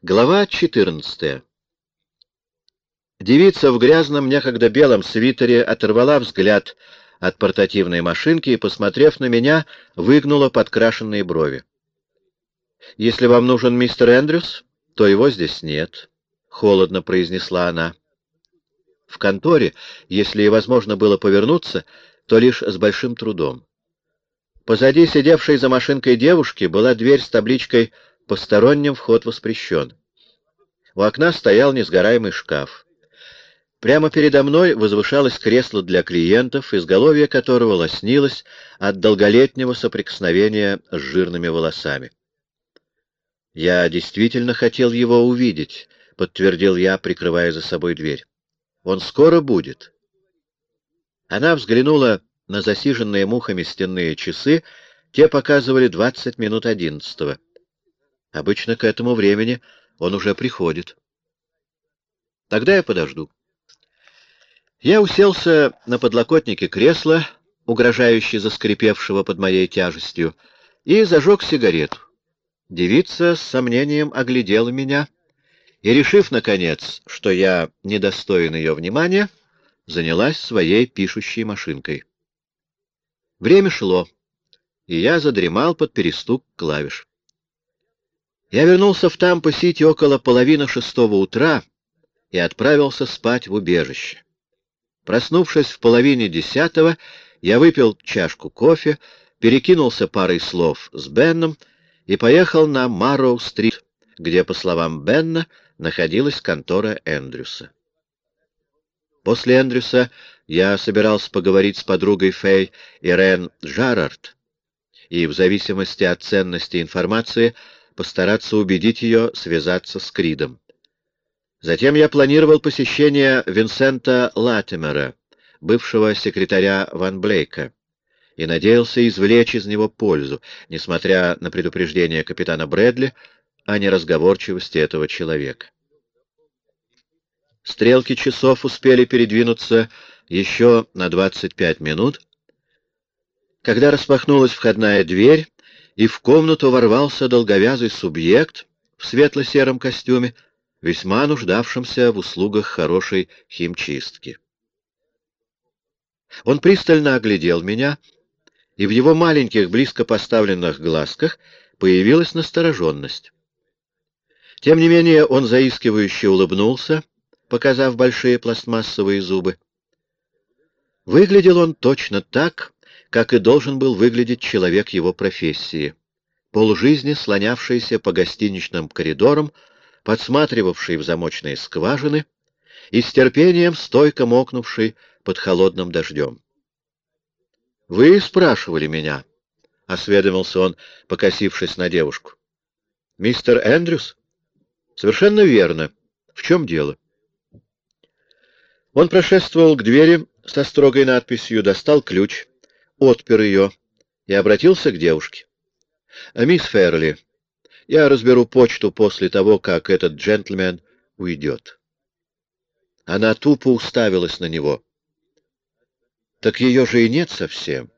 Глава 14 Девица в грязном, некогда белом свитере оторвала взгляд от портативной машинки и, посмотрев на меня, выгнула подкрашенные брови. «Если вам нужен мистер Эндрюс, то его здесь нет», — холодно произнесла она. В конторе, если и возможно было повернуться, то лишь с большим трудом. Позади сидевшей за машинкой девушки была дверь с табличкой «Посторонним вход воспрещен». У окна стоял несгораемый шкаф. Прямо передо мной возвышалось кресло для клиентов, изголовье которого лоснилось от долголетнего соприкосновения с жирными волосами. «Я действительно хотел его увидеть», — подтвердил я, прикрывая за собой дверь. «Он скоро будет». Она взглянула на засиженные мухами стенные часы, те показывали двадцать минут одиннадцатого. Обычно к этому времени он уже приходит. Тогда я подожду. Я уселся на подлокотнике кресла, угрожающе заскрипевшего под моей тяжестью, и зажег сигарету. Девица с сомнением оглядела меня и, решив, наконец, что я недостоин ее внимания, занялась своей пишущей машинкой. Время шло, и я задремал под перестук клавиш. Я вернулся в Тампо-Сити около половины шестого утра и отправился спать в убежище. Проснувшись в половине десятого, я выпил чашку кофе, перекинулся парой слов с Бенном и поехал на Марроу-стрит, где, по словам Бенна, находилась контора Эндрюса. После Эндрюса я собирался поговорить с подругой Фэй Ирен Джарард и, в зависимости от ценности информации, постараться убедить ее связаться с Кридом. Затем я планировал посещение Винсента Латимера, бывшего секретаря Ван Блейка, и надеялся извлечь из него пользу, несмотря на предупреждение капитана Брэдли о неразговорчивости этого человека. Стрелки часов успели передвинуться еще на 25 минут, когда распахнулась входная дверь, и в комнату ворвался долговязый субъект в светло-сером костюме, весьма нуждавшимся в услугах хорошей химчистки. Он пристально оглядел меня, и в его маленьких, близко поставленных глазках появилась настороженность. Тем не менее он заискивающе улыбнулся, показав большие пластмассовые зубы. Выглядел он точно так, как и должен был выглядеть человек его профессии, полжизни слонявшийся по гостиничным коридорам, подсматривавший в замочные скважины и с терпением стойко мокнувший под холодным дождем. — Вы спрашивали меня? — осведомился он, покосившись на девушку. — Мистер Эндрюс? — Совершенно верно. В чем дело? Он прошествовал к двери со строгой надписью, достал ключ, отпер ее и обратился к девушке. — Мисс Ферли, я разберу почту после того, как этот джентльмен уйдет. Она тупо уставилась на него. Так ее же и нет совсем.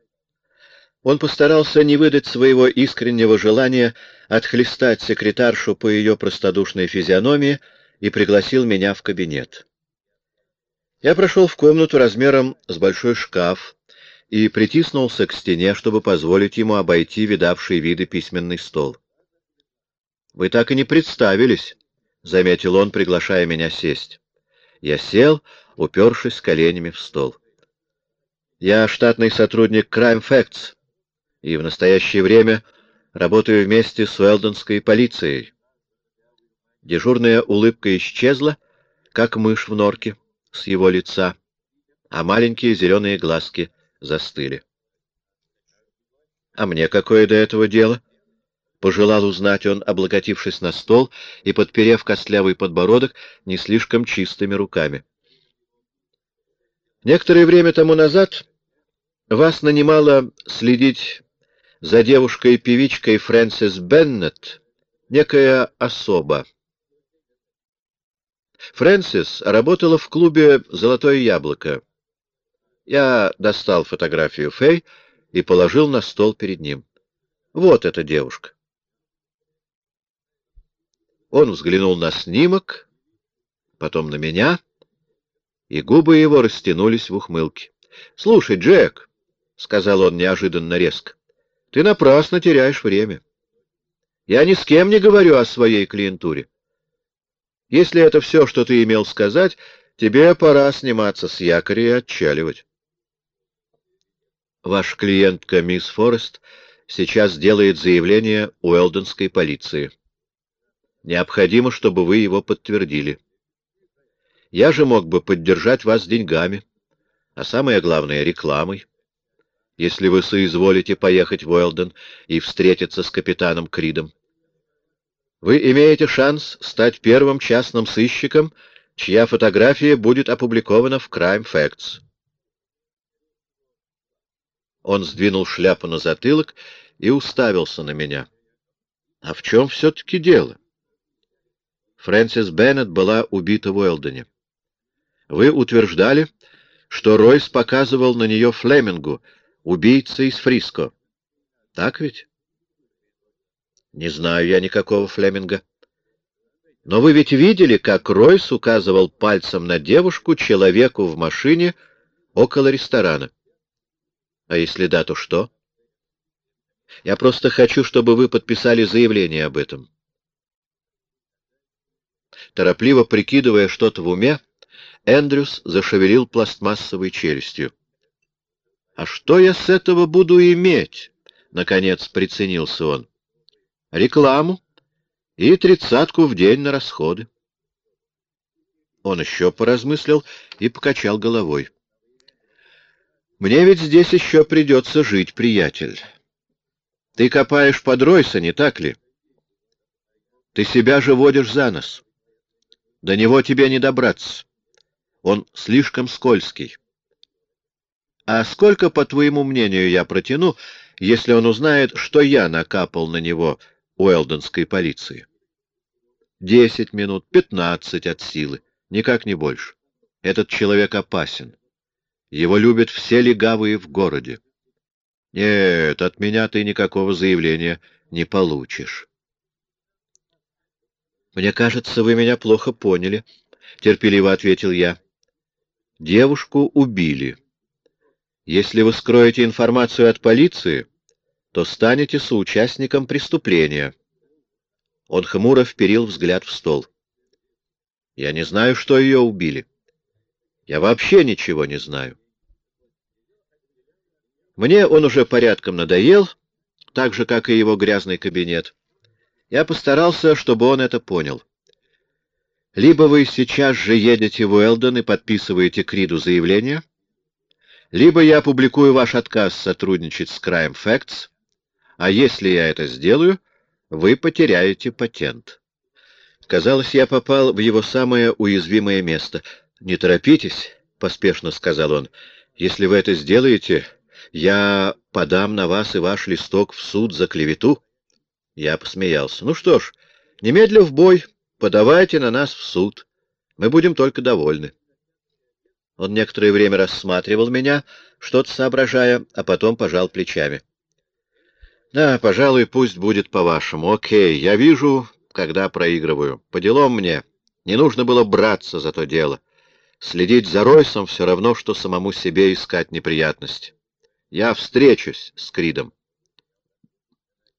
Он постарался не выдать своего искреннего желания отхлестать секретаршу по ее простодушной физиономии и пригласил меня в кабинет. Я прошел в комнату размером с большой шкаф и притиснулся к стене, чтобы позволить ему обойти видавший виды письменный стол. — Вы так и не представились, — заметил он, приглашая меня сесть. Я сел, упершись коленями в стол. — Я штатный сотрудник Crime Facts, и в настоящее время работаю вместе с Уэлдонской полицией. Дежурная улыбка исчезла, как мышь в норке, с его лица, а маленькие зеленые глазки застыли. — А мне какое до этого дело? —— пожелал узнать он, облокотившись на стол и подперев костлявый подбородок не слишком чистыми руками. «Некоторое время тому назад вас нанимала следить за девушкой-певичкой Фрэнсис Беннет некая особа. Фрэнсис работала в клубе «Золотое яблоко». Я достал фотографию Фэй и положил на стол перед ним. Вот эта девушка. Он взглянул на снимок, потом на меня, и губы его растянулись в ухмылке. — Слушай, Джек, — сказал он неожиданно резко, — ты напрасно теряешь время. Я ни с кем не говорю о своей клиентуре. Если это все, что ты имел сказать, тебе пора сниматься с якоря и отчаливать. Ваш клиентка, мисс Форест, сейчас делает заявление Уэлденской полиции. Необходимо, чтобы вы его подтвердили. Я же мог бы поддержать вас деньгами, а самое главное — рекламой. Если вы соизволите поехать в Уэлден и встретиться с капитаном Кридом. Вы имеете шанс стать первым частным сыщиком, чья фотография будет опубликована в Crime Facts. Он сдвинул шляпу на затылок и уставился на меня. А в чем все-таки дело? Фрэнсис Беннет была убита в Уэлдоне. Вы утверждали, что Ройс показывал на нее Флемингу, убийца из Фриско. Так ведь? Не знаю я никакого Флеминга. Но вы ведь видели, как Ройс указывал пальцем на девушку человеку в машине около ресторана. А если да, то что? Я просто хочу, чтобы вы подписали заявление об этом. Торопливо прикидывая что-то в уме, Эндрюс зашевелил пластмассовой челюстью. — А что я с этого буду иметь? — наконец приценился он. — Рекламу и тридцатку в день на расходы. Он еще поразмыслил и покачал головой. Мне ведь здесь еще придется жить, приятель. Ты копаешь под Ройса, не так ли? Ты себя же водишь за нос. До него тебе не добраться. Он слишком скользкий. А сколько, по твоему мнению, я протяну, если он узнает, что я накапал на него уэлдонской полиции? Десять минут, пятнадцать от силы, никак не больше. Этот человек опасен. Его любят все легавые в городе. Нет, от меня ты никакого заявления не получишь. Мне кажется, вы меня плохо поняли, — терпеливо ответил я. Девушку убили. Если вы скроете информацию от полиции, то станете соучастником преступления. Он хмуро вперил взгляд в стол. Я не знаю, что ее убили. Я вообще ничего не знаю. Мне он уже порядком надоел, так же, как и его грязный кабинет. Я постарался, чтобы он это понял. Либо вы сейчас же едете в Уэлдон и подписываете Криду заявление, либо я опубликую ваш отказ сотрудничать с Crime Facts, а если я это сделаю, вы потеряете патент. Казалось, я попал в его самое уязвимое место. «Не торопитесь», — поспешно сказал он. «Если вы это сделаете, я подам на вас и ваш листок в суд за клевету. Я посмеялся. Ну что ж, немедля в бой, подавайте на нас в суд. Мы будем только довольны. Он некоторое время рассматривал меня, что-то соображая, а потом пожал плечами. Да, пожалуй, пусть будет по-вашему. Окей, я вижу, когда проигрываю. По делам мне. Не нужно было браться за то дело. Следить за Ройсом все равно, что самому себе искать неприятности. Я встречусь с Кридом.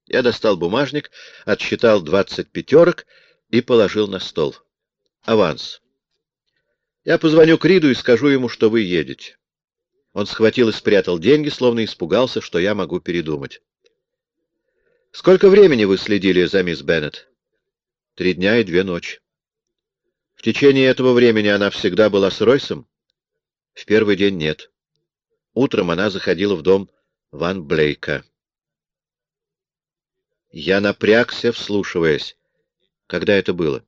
Я достал бумажник, отсчитал двадцать пятерок и положил на стол. Аванс. Я позвоню Криду и скажу ему, что вы едете. Он схватил и спрятал деньги, словно испугался, что я могу передумать. Сколько времени вы следили за мисс Беннет? Три дня и две ночи. В течение этого времени она всегда была с Ройсом? В первый день нет. Утром она заходила в дом Ван Блейка. Я напрягся, вслушиваясь. Когда это было?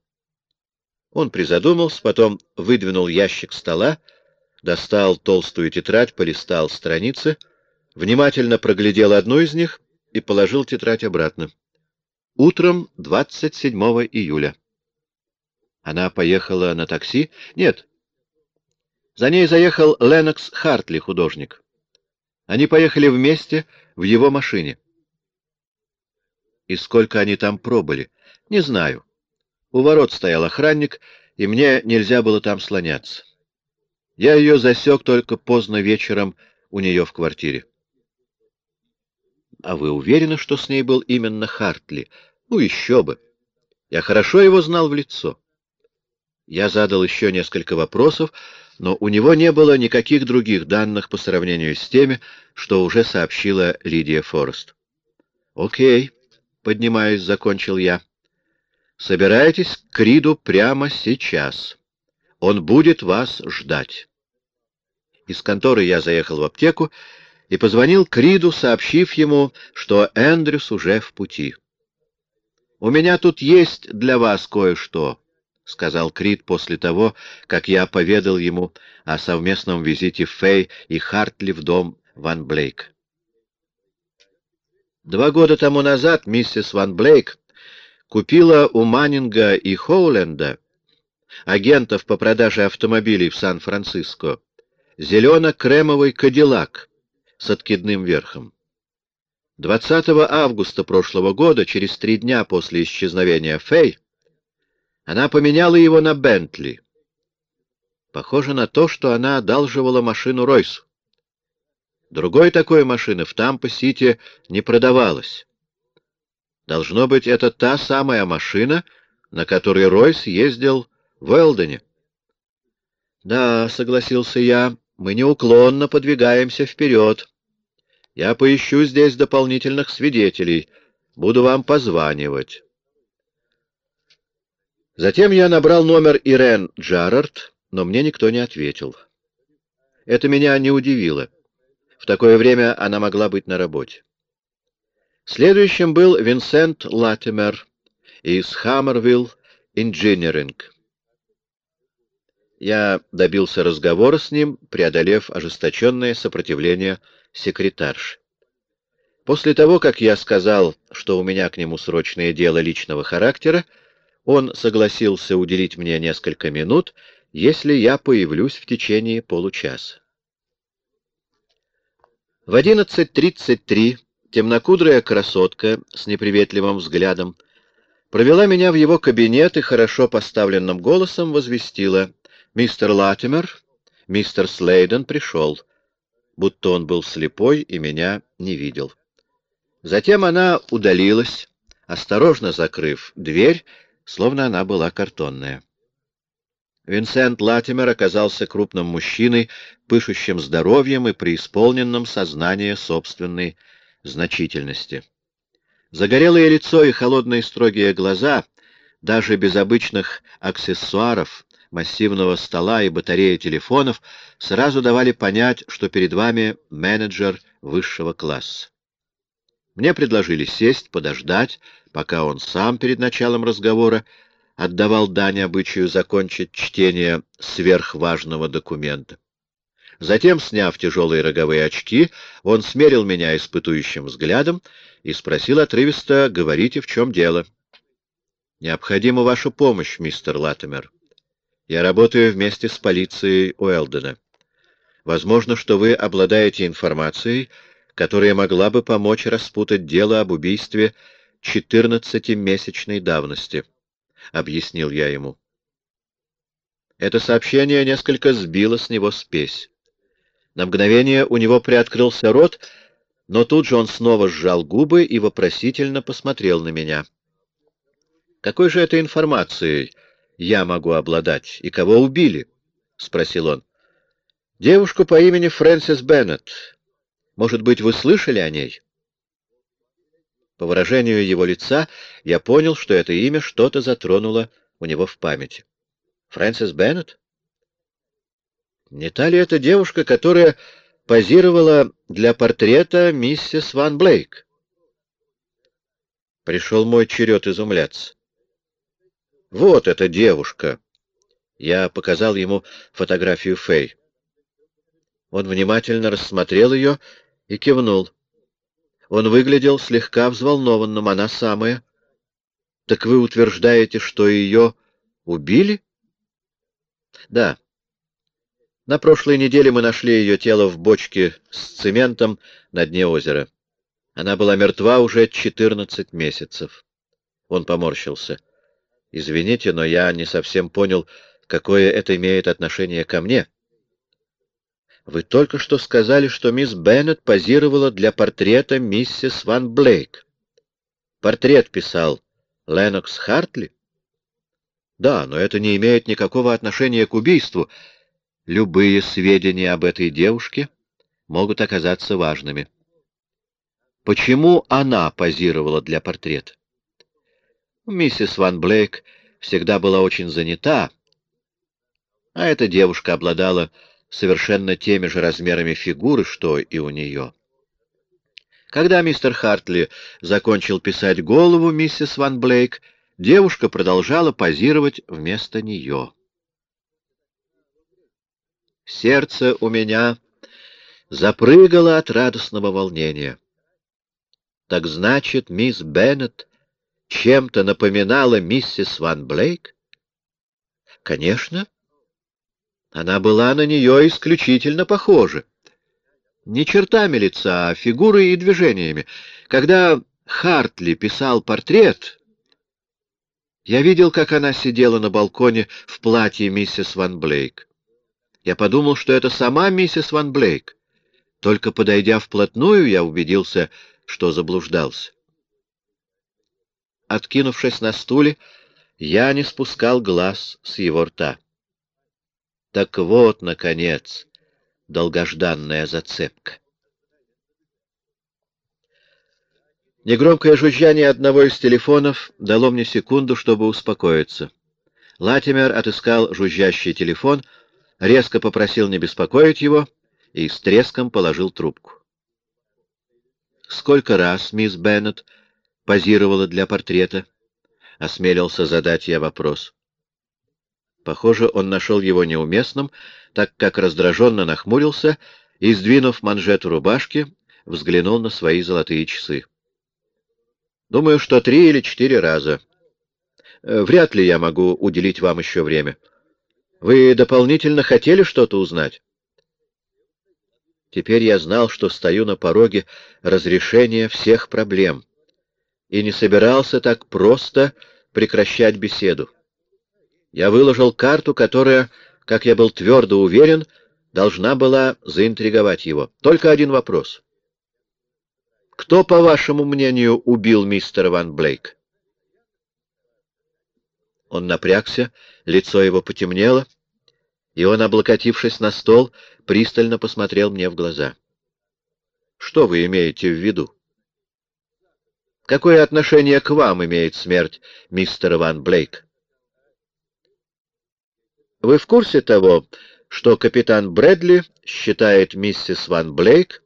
Он призадумался, потом выдвинул ящик стола, достал толстую тетрадь, полистал страницы, внимательно проглядел одну из них и положил тетрадь обратно. Утром 27 июля. Она поехала на такси? Нет, за ней заехал Ленокс Хартли, художник. Они поехали вместе в его машине. И сколько они там пробыли? Не знаю. У ворот стоял охранник, и мне нельзя было там слоняться. Я ее засек только поздно вечером у нее в квартире. — А вы уверены, что с ней был именно Хартли? Ну, еще бы. Я хорошо его знал в лицо. Я задал еще несколько вопросов, но у него не было никаких других данных по сравнению с теми, что уже сообщила Лидия Форест. «Окей», — поднимаясь, закончил я. «Собирайтесь к Криду прямо сейчас. Он будет вас ждать». Из конторы я заехал в аптеку и позвонил Криду, сообщив ему, что Эндрюс уже в пути. «У меня тут есть для вас кое-что», — сказал Крид после того, как я поведал ему о совместном визите Фэй и Хартли в дом Ван Блейк. Два года тому назад миссис Ван Блейк купила у Маннинга и Хоуленда, агентов по продаже автомобилей в Сан-Франциско, зелено-кремовый кадиллак с откидным верхом. 20 августа прошлого года, через три дня после исчезновения Фэй, она поменяла его на Бентли. Похоже на то, что она одалживала машину Ройсу. Другой такой машины в Тампо-Сити не продавалось. Должно быть, это та самая машина, на которой Ройс ездил в Элдене. Да, согласился я, мы неуклонно подвигаемся вперед. Я поищу здесь дополнительных свидетелей, буду вам позванивать. Затем я набрал номер Ирен Джарард, но мне никто не ответил. Это меня не удивило. В такое время она могла быть на работе. Следующим был Винсент Латимер из Хаммервилл Инжиниринг. Я добился разговора с ним, преодолев ожесточенное сопротивление секретарши. После того, как я сказал, что у меня к нему срочное дело личного характера, он согласился уделить мне несколько минут, если я появлюсь в течение получаса. В 11.33 темнокудрая красотка с неприветливым взглядом провела меня в его кабинет и хорошо поставленным голосом возвестила «Мистер Латимер, мистер Слейден пришел», будто он был слепой и меня не видел. Затем она удалилась, осторожно закрыв дверь словно она была картонная. Винсент Латимер оказался крупным мужчиной, пышущим здоровьем и преисполненным сознания собственной значительности. Загорелое лицо и холодные строгие глаза, даже без обычных аксессуаров, массивного стола и батареи телефонов, сразу давали понять, что перед вами менеджер высшего класса. Мне предложили сесть, подождать, пока он сам перед началом разговора отдавал дань обычаю закончить чтение сверхважного документа. Затем, сняв тяжелые роговые очки, он смерил меня испытующим взглядом и спросил отрывисто, говорите, в чем дело. «Необходима ваша помощь, мистер Латимер. Я работаю вместе с полицией Уэлдена. Возможно, что вы обладаете информацией, которая могла бы помочь распутать дело об убийстве четырнадцатимесячной давности, — объяснил я ему. Это сообщение несколько сбило с него спесь. На мгновение у него приоткрылся рот, но тут же он снова сжал губы и вопросительно посмотрел на меня. «Какой же этой информацией я могу обладать? И кого убили?» — спросил он. «Девушку по имени Фрэнсис Беннет. Может быть, вы слышали о ней?» По выражению его лица я понял, что это имя что-то затронуло у него в памяти. Фрэнсис Беннет? Не та ли эта девушка, которая позировала для портрета миссис Ван Блейк? Пришел мой черед изумляться. Вот эта девушка. Я показал ему фотографию Фэй. Он внимательно рассмотрел ее и кивнул. Он выглядел слегка взволнованным, она самая. — Так вы утверждаете, что ее убили? — Да. На прошлой неделе мы нашли ее тело в бочке с цементом на дне озера. Она была мертва уже четырнадцать месяцев. Он поморщился. Извините, но я не совсем понял, какое это имеет отношение ко мне. Вы только что сказали, что мисс Беннет позировала для портрета миссис Ван Блейк. Портрет писал Ленокс Хартли? Да, но это не имеет никакого отношения к убийству. Любые сведения об этой девушке могут оказаться важными. Почему она позировала для портрета? Миссис Ван Блейк всегда была очень занята, а эта девушка обладала совершенно теми же размерами фигуры, что и у нее. Когда мистер Хартли закончил писать голову миссис Ван Блейк, девушка продолжала позировать вместо нее. Сердце у меня запрыгало от радостного волнения. Так значит, мисс Беннет чем-то напоминала миссис Ван Блейк? Конечно. Она была на нее исключительно похожа. Не чертами лица, а фигурой и движениями. Когда Хартли писал портрет, я видел, как она сидела на балконе в платье миссис Ван Блейк. Я подумал, что это сама миссис Ван Блейк. Только подойдя вплотную, я убедился, что заблуждался. Откинувшись на стуле, я не спускал глаз с его рта. Так вот, наконец, долгожданная зацепка. Негромкое жужжание одного из телефонов дало мне секунду, чтобы успокоиться. Латимер отыскал жужжащий телефон, резко попросил не беспокоить его и с треском положил трубку. Сколько раз мисс Беннет позировала для портрета? Осмелился задать я вопрос. Похоже, он нашел его неуместным, так как раздраженно нахмурился и, сдвинув манжету рубашки, взглянул на свои золотые часы. Думаю, что три или четыре раза. Э, вряд ли я могу уделить вам еще время. Вы дополнительно хотели что-то узнать? Теперь я знал, что стою на пороге разрешения всех проблем, и не собирался так просто прекращать беседу. Я выложил карту, которая, как я был твердо уверен, должна была заинтриговать его. Только один вопрос. Кто, по вашему мнению, убил мистера Ван Блейк? Он напрягся, лицо его потемнело, и он, облокотившись на стол, пристально посмотрел мне в глаза. «Что вы имеете в виду?» «Какое отношение к вам имеет смерть мистера Ван Блейк?» «Вы в курсе того, что капитан Брэдли считает миссис Ван Блейк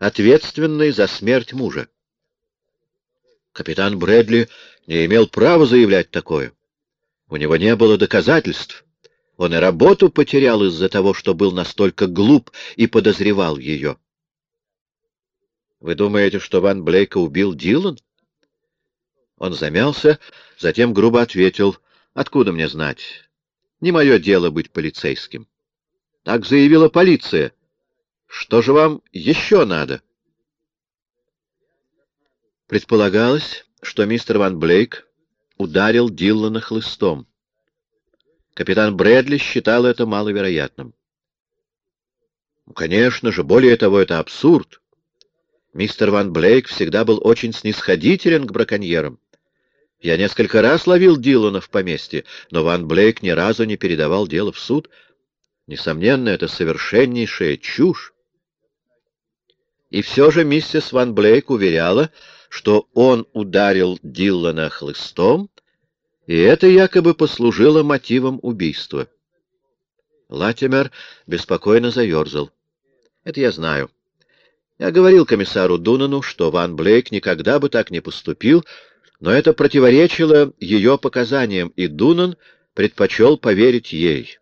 ответственной за смерть мужа?» Капитан Брэдли не имел права заявлять такое. У него не было доказательств. Он и работу потерял из-за того, что был настолько глуп и подозревал ее. Вы думаете, что Ван Блейка убил Дилан? Он замялся, затем грубо ответил, откуда мне знать? Не мое дело быть полицейским. Так заявила полиция. Что же вам еще надо? Предполагалось, что мистер Ван Блейк ударил Диллана хлыстом. Капитан Брэдли считал это маловероятным. Ну, конечно же, более того, это абсурд. Мистер Ван Блейк всегда был очень снисходителен к браконьерам. Я несколько раз ловил Дилана в поместье, но Ван Блейк ни разу не передавал дело в суд. Несомненно, это совершеннейшая чушь. И все же миссис Ван Блейк уверяла, что он ударил Дилана хлыстом, и это якобы послужило мотивом убийства. Латимер беспокойно заерзал. Это я знаю. Я говорил комиссару Дунану, что Ван Блейк никогда бы так не поступил, но это противоречило ее показаниям, и Дунан предпочел поверить ей.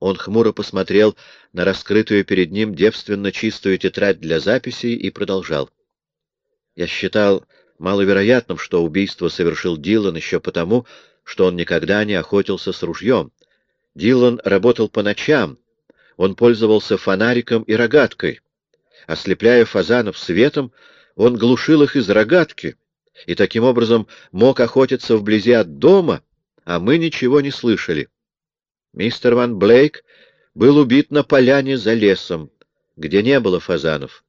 Он хмуро посмотрел на раскрытую перед ним девственно чистую тетрадь для записей и продолжал. Я считал маловероятным, что убийство совершил Дилан еще потому, что он никогда не охотился с ружьем. Дилан работал по ночам, он пользовался фонариком и рогаткой. Ослепляя фазанов светом, он глушил их из рогатки, и таким образом мог охотиться вблизи от дома, а мы ничего не слышали. Мистер Ван Блейк был убит на поляне за лесом, где не было фазанов.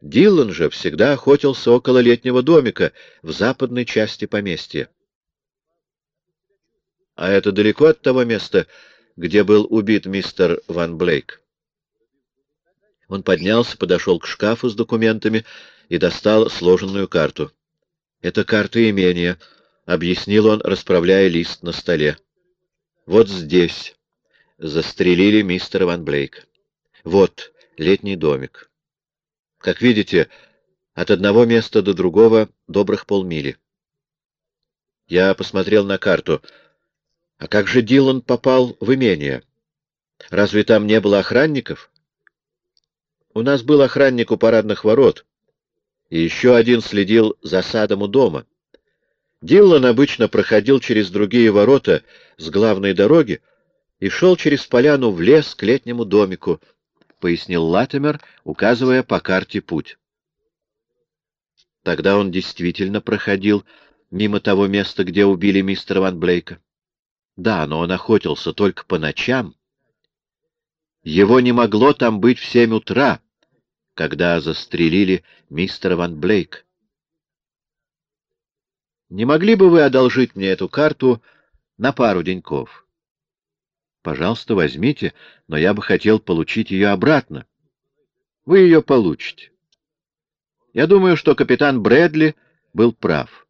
Диллон же всегда охотился около летнего домика в западной части поместья. А это далеко от того места, где был убит мистер Ван Блейк. Он поднялся, подошел к шкафу с документами и достал сложенную карту. «Это карта имения», — объяснил он, расправляя лист на столе. «Вот здесь застрелили мистера Ван Блейка. Вот летний домик. Как видите, от одного места до другого добрых полмили. Я посмотрел на карту. А как же Дилан попал в имение? Разве там не было охранников? У нас был охранник у парадных ворот, и еще один следил за садом у дома. Диллан обычно проходил через другие ворота с главной дороги и шел через поляну в лес к летнему домику, — пояснил Латимер, указывая по карте путь. Тогда он действительно проходил мимо того места, где убили мистера Ван Блейка. Да, но он охотился только по ночам. Его не могло там быть в семь утра, когда застрелили мистера Ван Блейк. Не могли бы вы одолжить мне эту карту на пару деньков? Пожалуйста, возьмите, но я бы хотел получить ее обратно. Вы ее получите. Я думаю, что капитан Брэдли был прав.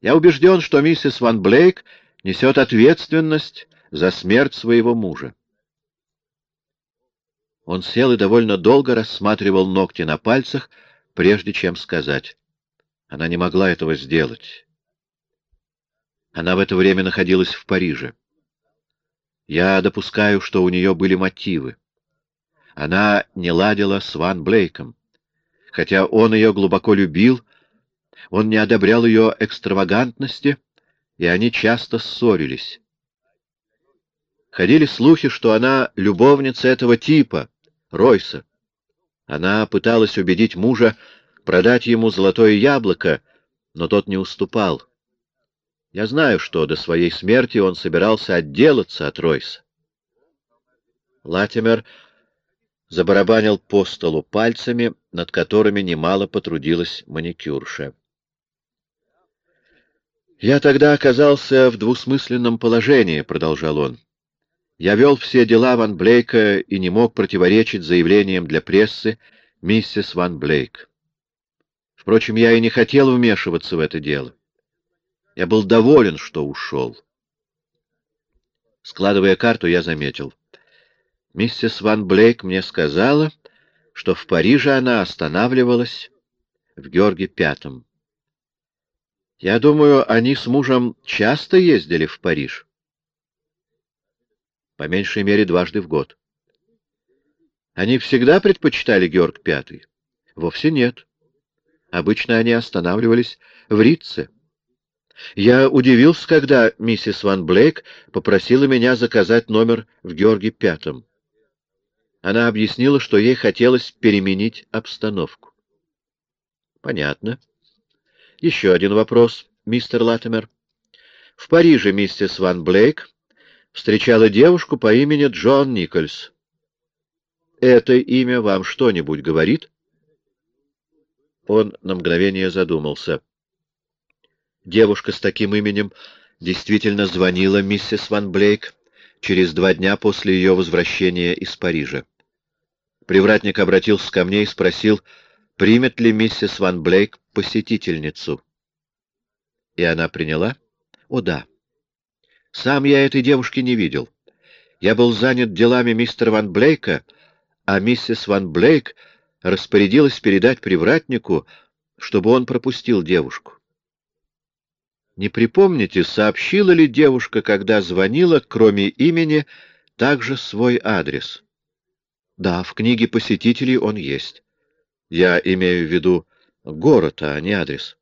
Я убежден, что миссис Ван Блейк несет ответственность за смерть своего мужа. Он сел и довольно долго рассматривал ногти на пальцах, прежде чем сказать. Она не могла этого сделать. Она в это время находилась в Париже. Я допускаю, что у нее были мотивы. Она не ладила с Ван Блейком. Хотя он ее глубоко любил, он не одобрял ее экстравагантности, и они часто ссорились. Ходили слухи, что она любовница этого типа, Ройса. Она пыталась убедить мужа продать ему золотое яблоко, но тот не уступал. Я знаю, что до своей смерти он собирался отделаться от Ройса. Латимер забарабанил по столу пальцами, над которыми немало потрудилась маникюрша. «Я тогда оказался в двусмысленном положении», — продолжал он. «Я вел все дела Ван Блейка и не мог противоречить заявлениям для прессы миссис Ван Блейк. Впрочем, я и не хотел вмешиваться в это дело. Я был доволен, что ушел. Складывая карту, я заметил. Миссис Ван Блейк мне сказала, что в Париже она останавливалась в Георге Пятом. Я думаю, они с мужем часто ездили в Париж. По меньшей мере дважды в год. Они всегда предпочитали Георг Пятый? Вовсе нет. Обычно они останавливались в Ритце. Я удивился, когда миссис Ван Блейк попросила меня заказать номер в Георге Пятом. Она объяснила, что ей хотелось переменить обстановку. Понятно. Еще один вопрос, мистер Латимер. В Париже миссис Ван Блейк встречала девушку по имени Джон Никольс. Это имя вам что-нибудь говорит? Он на мгновение задумался. Девушка с таким именем действительно звонила миссис Ван Блейк через два дня после ее возвращения из Парижа. Привратник обратился ко мне и спросил, примет ли миссис Ван Блейк посетительницу. И она приняла? О, да. Сам я этой девушки не видел. Я был занят делами мистера Ван Блейка, а миссис Ван Блейк распорядилась передать привратнику, чтобы он пропустил девушку. Не припомните, сообщила ли девушка, когда звонила, кроме имени, также свой адрес? Да, в книге посетителей он есть. Я имею в виду город, а не адрес.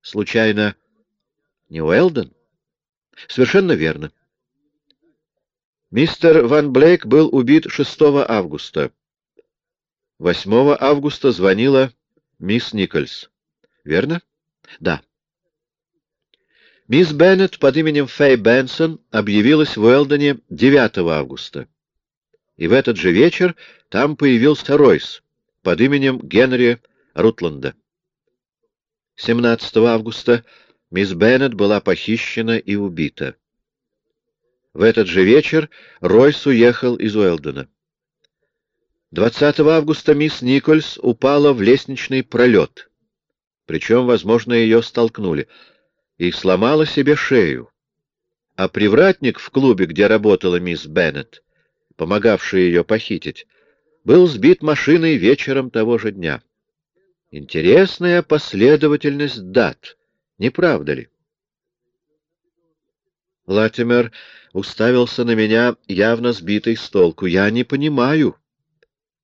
Случайно, не Уэлден? Совершенно верно. Мистер Ван Блейк был убит 6 августа. 8 августа звонила мисс Никольс. верно? Да. Мисс Беннет под именем Фэй Бенсон объявилась в Уэлдоне 9 августа. И в этот же вечер там появился Ройс под именем Генри Рутланда. 17 августа мисс Беннет была похищена и убита. В этот же вечер Ройс уехал из Уэлдона. 20 августа мисс Никольс упала в лестничный пролет. Причем, возможно, ее столкнули — и сломала себе шею. А привратник в клубе, где работала мисс Беннет, помогавший ее похитить, был сбит машиной вечером того же дня. Интересная последовательность дат, не правда ли? Латимер уставился на меня, явно сбитый с толку. «Я не понимаю,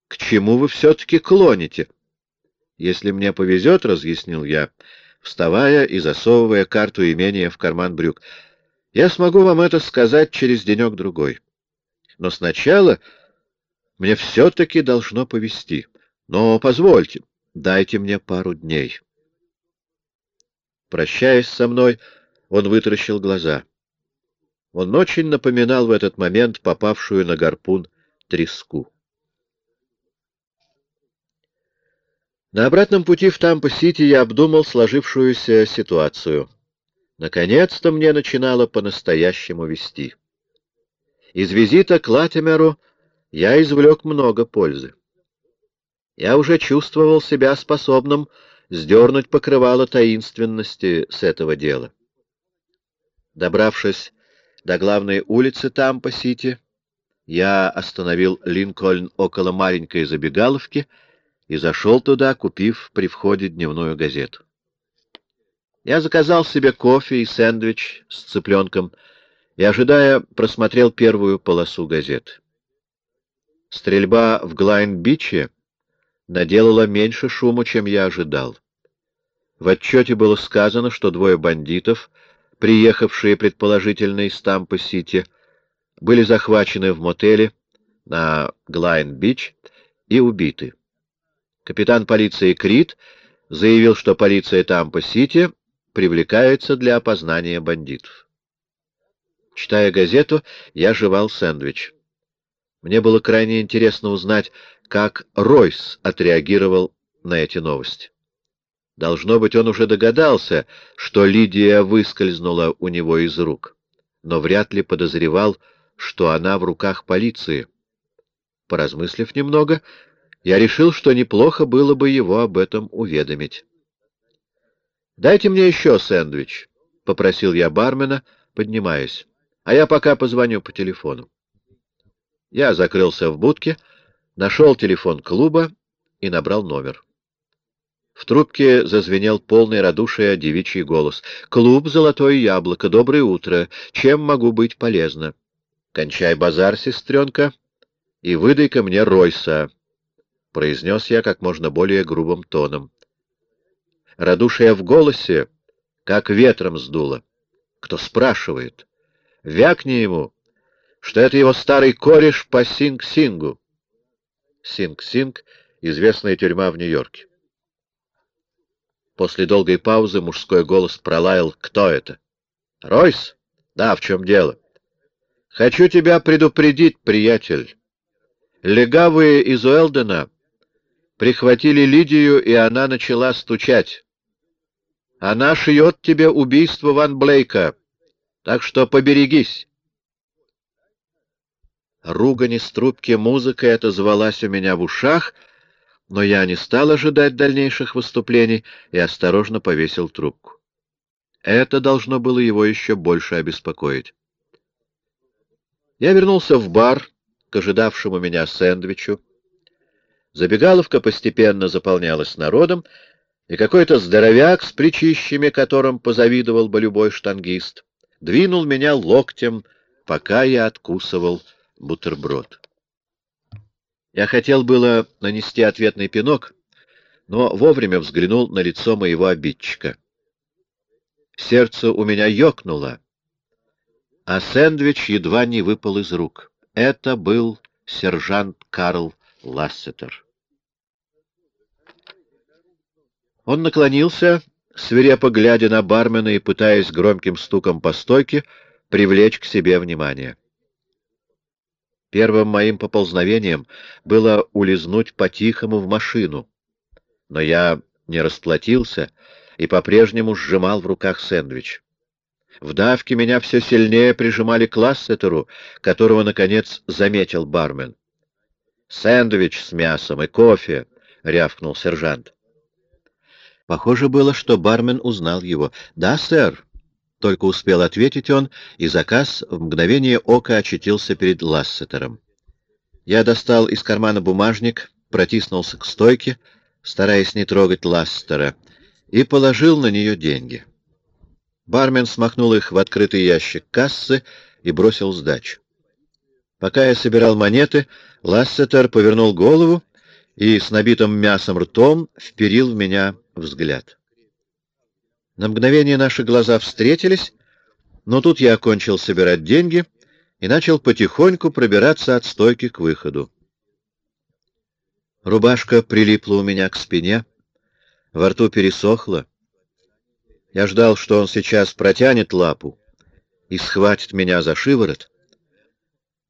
к чему вы все-таки клоните?» «Если мне повезет, — разъяснил я, — вставая и засовывая карту имения в карман брюк. «Я смогу вам это сказать через денек-другой. Но сначала мне все-таки должно повезти. Но позвольте, дайте мне пару дней». Прощаясь со мной, он вытаращил глаза. Он очень напоминал в этот момент попавшую на гарпун треску. На обратном пути в Тампо-Сити я обдумал сложившуюся ситуацию. Наконец-то мне начинало по-настоящему вести. Из визита к Латимеру я извлек много пользы. Я уже чувствовал себя способным сдернуть покрывало таинственности с этого дела. Добравшись до главной улицы Тампо-Сити, я остановил Линкольн около маленькой забегаловки — и зашел туда, купив при входе дневную газету. Я заказал себе кофе и сэндвич с цыпленком и, ожидая, просмотрел первую полосу газеты. Стрельба в Глайн-Биче наделала меньше шума, чем я ожидал. В отчете было сказано, что двое бандитов, приехавшие предположительно из Тампа-Сити, были захвачены в мотеле на Глайн-Бич и убиты. Капитан полиции Крит заявил, что полиция Тампа-Сити привлекается для опознания бандитов. Читая газету, я жевал сэндвич. Мне было крайне интересно узнать, как Ройс отреагировал на эти новости. Должно быть, он уже догадался, что Лидия выскользнула у него из рук, но вряд ли подозревал, что она в руках полиции. Поразмыслив немного, я решил, что неплохо было бы его об этом уведомить. «Дайте мне еще сэндвич», — попросил я бармена, поднимаясь, «а я пока позвоню по телефону». Я закрылся в будке, нашел телефон клуба и набрал номер. В трубке зазвенел полный радушия девичий голос. «Клуб «Золотое яблоко», доброе утро. Чем могу быть полезна?» «Кончай базар, сестренка, и выдай-ка мне Ройса». — произнес я как можно более грубым тоном. Радушие в голосе, как ветром сдуло. Кто спрашивает? Вякни ему, что это его старый кореш по Синг-Сингу. Синг-Синг — известная тюрьма в Нью-Йорке. После долгой паузы мужской голос пролаял «Кто это?» «Ройс?» «Да, в чем дело?» «Хочу тебя предупредить, приятель. Легавые из Уэлдена прихватили Лидию, и она начала стучать. Она шьет тебе убийство Ван Блейка, так что поберегись. Ругань из трубки музыкой отозвалась у меня в ушах, но я не стал ожидать дальнейших выступлений и осторожно повесил трубку. Это должно было его еще больше обеспокоить. Я вернулся в бар к ожидавшему меня сэндвичу, Забегаловка постепенно заполнялась народом, и какой-то здоровяк с причищами, которым позавидовал бы любой штангист, двинул меня локтем, пока я откусывал бутерброд. Я хотел было нанести ответный пинок, но вовремя взглянул на лицо моего обидчика. Сердце у меня ёкнуло, а сэндвич едва не выпал из рук. Это был сержант Карл Лассетер. Он наклонился, свирепо глядя на бармена и пытаясь громким стуком по стойке привлечь к себе внимание. Первым моим поползновением было улизнуть по-тихому в машину, но я не расплатился и по-прежнему сжимал в руках сэндвич. В давке меня все сильнее прижимали к Лассетеру, которого, наконец, заметил бармен. «Сэндвич с мясом и кофе!» — рявкнул сержант. Похоже было, что бармен узнал его. «Да, сэр!» — только успел ответить он, и заказ в мгновение ока очутился перед Лассетером. Я достал из кармана бумажник, протиснулся к стойке, стараясь не трогать Лассетера, и положил на нее деньги. Бармен смахнул их в открытый ящик кассы и бросил сдачу. Пока я собирал монеты, Лассетер повернул голову и с набитым мясом ртом вперил в меня взгляд. На мгновение наши глаза встретились, но тут я окончил собирать деньги и начал потихоньку пробираться от стойки к выходу. Рубашка прилипла у меня к спине, во рту пересохла. Я ждал, что он сейчас протянет лапу и схватит меня за шиворот,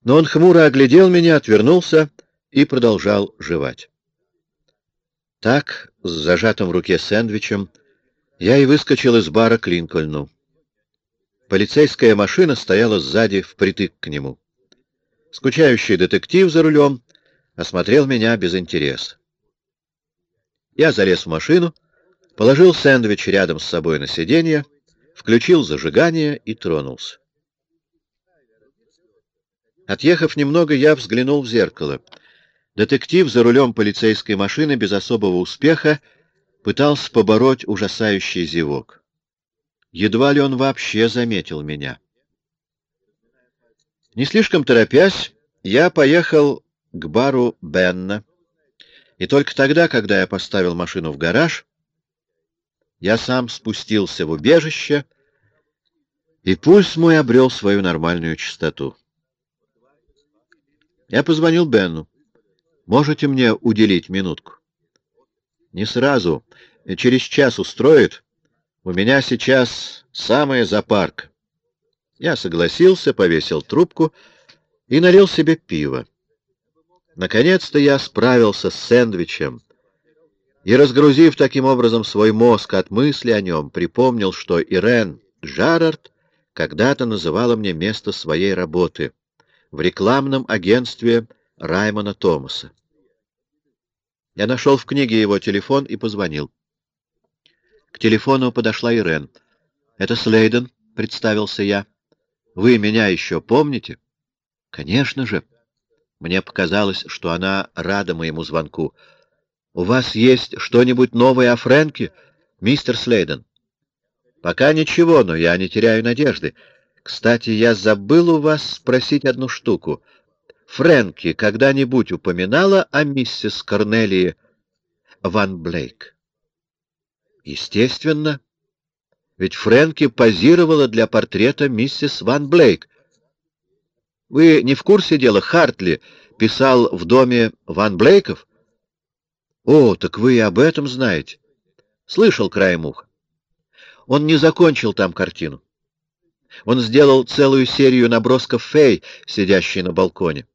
но он хмуро оглядел меня, отвернулся и продолжал жевать. Так, с зажатым в руке сэндвичем, я и выскочил из бара к Линкольну. Полицейская машина стояла сзади впритык к нему. Скучающий детектив за рулем осмотрел меня без интереса. Я залез в машину, положил сэндвич рядом с собой на сиденье, включил зажигание и тронулся. Отъехав немного, я взглянул в зеркало. Детектив за рулем полицейской машины без особого успеха пытался побороть ужасающий зевок. Едва ли он вообще заметил меня. Не слишком торопясь, я поехал к бару Бенна, и только тогда, когда я поставил машину в гараж, я сам спустился в убежище, и пульс мой обрел свою нормальную частоту. Я позвонил Бенну. «Можете мне уделить минутку?» Не сразу. Через час устроит. У меня сейчас самое запарк. Я согласился, повесил трубку и налил себе пиво. Наконец-то я справился с сэндвичем и, разгрузив таким образом свой мозг от мысли о нем, припомнил, что Ирен Джарард когда-то называла мне место своей работы в рекламном агентстве Раймона Томаса. Я нашел в книге его телефон и позвонил. К телефону подошла Ирен. «Это Слейден», — представился я. «Вы меня еще помните?» «Конечно же». Мне показалось, что она рада моему звонку. «У вас есть что-нибудь новое о Фрэнке, мистер Слейден?» «Пока ничего, но я не теряю надежды. Кстати, я забыл у вас спросить одну штуку. Фрэнки когда-нибудь упоминала о миссис Корнелии Ван Блейк? Естественно. Ведь Фрэнки позировала для портрета миссис Ван Блейк. Вы не в курсе дела? Хартли писал в доме Ван Блейков? О, так вы и об этом знаете. Слышал краем уха. Он не закончил там картину. Он сделал целую серию набросков фей, сидящей на балконе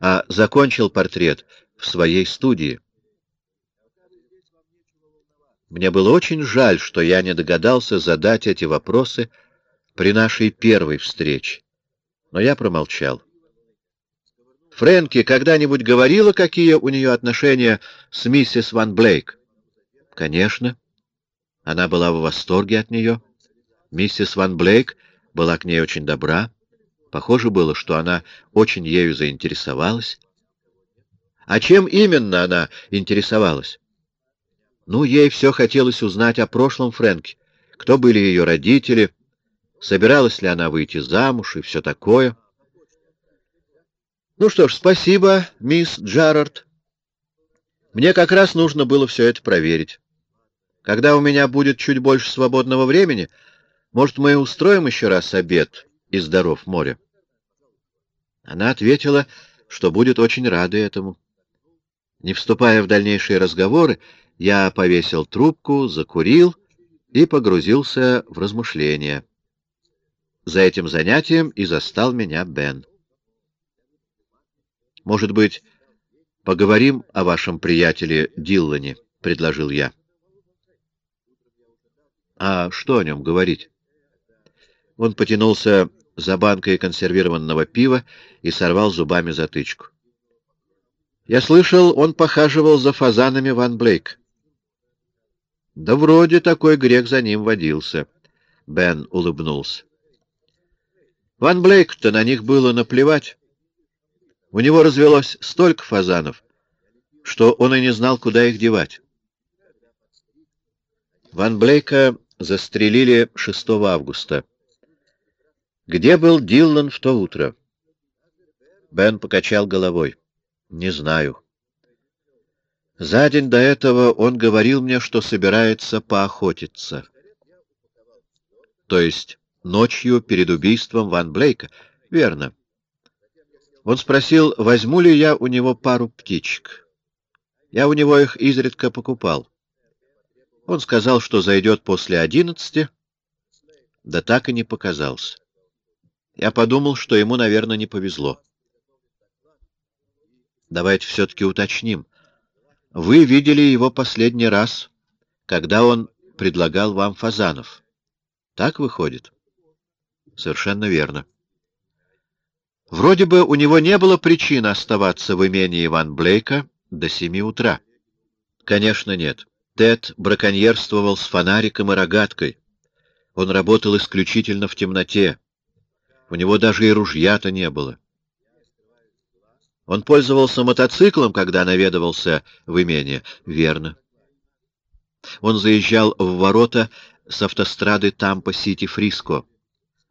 а закончил портрет в своей студии. Мне было очень жаль, что я не догадался задать эти вопросы при нашей первой встрече, но я промолчал. Фрэнки когда-нибудь говорила, какие у нее отношения с миссис Ван Блейк? Конечно. Она была в восторге от нее. Миссис Ван Блейк была к ней очень добра. Похоже было, что она очень ею заинтересовалась. А чем именно она интересовалась? Ну, ей все хотелось узнать о прошлом Фрэнке. Кто были ее родители, собиралась ли она выйти замуж и все такое. Ну что ж, спасибо, мисс Джарард. Мне как раз нужно было все это проверить. Когда у меня будет чуть больше свободного времени, может, мы устроим еще раз обед из даров моря? Она ответила, что будет очень рада этому. Не вступая в дальнейшие разговоры, Я повесил трубку, закурил и погрузился в размышления. За этим занятием и застал меня Бен. «Может быть, поговорим о вашем приятеле Диллане?» — предложил я. «А что о нем говорить?» Он потянулся за банкой консервированного пива и сорвал зубами затычку. «Я слышал, он похаживал за фазанами Ван Блейк». «Да вроде такой грех за ним водился», — Бен улыбнулся. «Ван Блейк-то на них было наплевать». У него развелось столько фазанов, что он и не знал, куда их девать. Ван Блейка застрелили 6 августа. Где был Диллан в то утро? Бен покачал головой. Не знаю. За день до этого он говорил мне, что собирается поохотиться. То есть ночью перед убийством Ван Блейка? Верно. Он спросил, возьму ли я у него пару птичек. Я у него их изредка покупал. Он сказал, что зайдет после одиннадцати, да так и не показался. Я подумал, что ему, наверное, не повезло. Давайте все-таки уточним. Вы видели его последний раз, когда он предлагал вам фазанов. Так выходит? Совершенно верно. Вроде бы у него не было причин оставаться в имении Иван Блейка до семи утра. Конечно, нет. Тед браконьерствовал с фонариком и рогаткой. Он работал исключительно в темноте. У него даже и ружья-то не было. Он пользовался мотоциклом, когда наведывался в имение? Верно. Он заезжал в ворота с автострады Тампа-Сити-Фриско,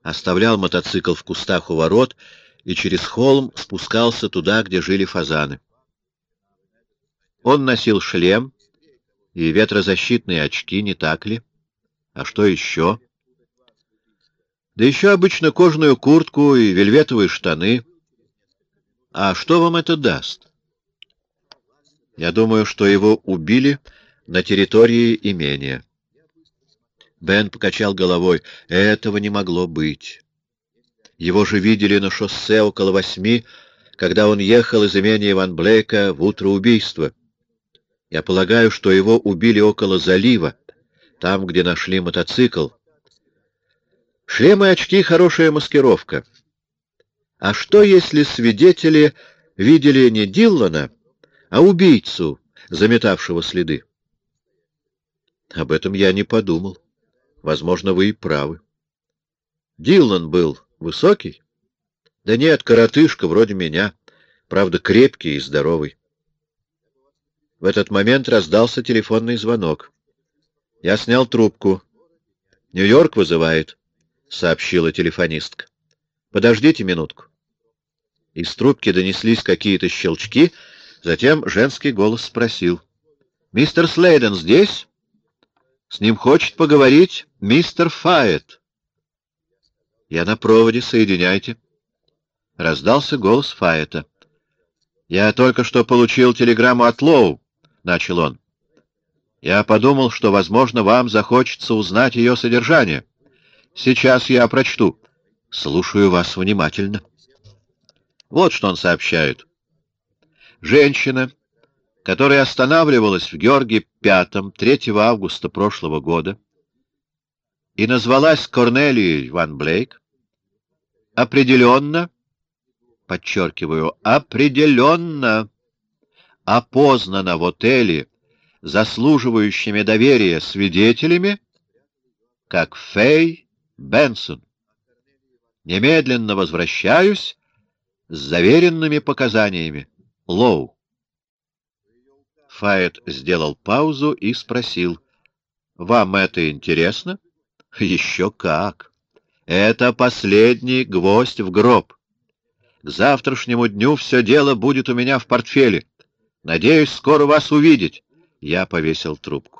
оставлял мотоцикл в кустах у ворот и через холм спускался туда, где жили фазаны. Он носил шлем и ветрозащитные очки, не так ли? А что еще? Да еще обычно кожаную куртку и вельветовые штаны. А что вам это даст? Я думаю, что его убили на территории имения. Бен покачал головой. Этого не могло быть. Его же видели на шоссе около восьми, когда он ехал из имения Иван Блейка в утро убийства. Я полагаю, что его убили около залива, там, где нашли мотоцикл. Шлемы и очки — хорошая маскировка. А что, если свидетели видели не Диллана, а убийцу, заметавшего следы? Об этом я не подумал. Возможно, вы и правы. Диллан был Высокий? Да нет, коротышка, вроде меня. Правда, крепкий и здоровый. В этот момент раздался телефонный звонок. Я снял трубку. «Нью-Йорк вызывает», — сообщила телефонистка. «Подождите минутку». Из трубки донеслись какие-то щелчки, затем женский голос спросил. «Мистер Слейден здесь?» «С ним хочет поговорить мистер Файет». «Я на проводе, соединяйте». Раздался голос Фаета. «Я только что получил телеграмму от Лоу», — начал он. «Я подумал, что, возможно, вам захочется узнать ее содержание. Сейчас я прочту. Слушаю вас внимательно». Вот что он сообщает. Женщина, которая останавливалась в Георгии Пятом 3 августа прошлого года, и назвалась Корнелией Ван Блейк, определенно, подчеркиваю, определенно опознана в отеле заслуживающими доверия свидетелями, как Фэй Бенсон. Немедленно возвращаюсь с заверенными показаниями. Лоу. Файет сделал паузу и спросил, «Вам это интересно?» Еще как! Это последний гвоздь в гроб. К завтрашнему дню все дело будет у меня в портфеле. Надеюсь, скоро вас увидеть. Я повесил трубку.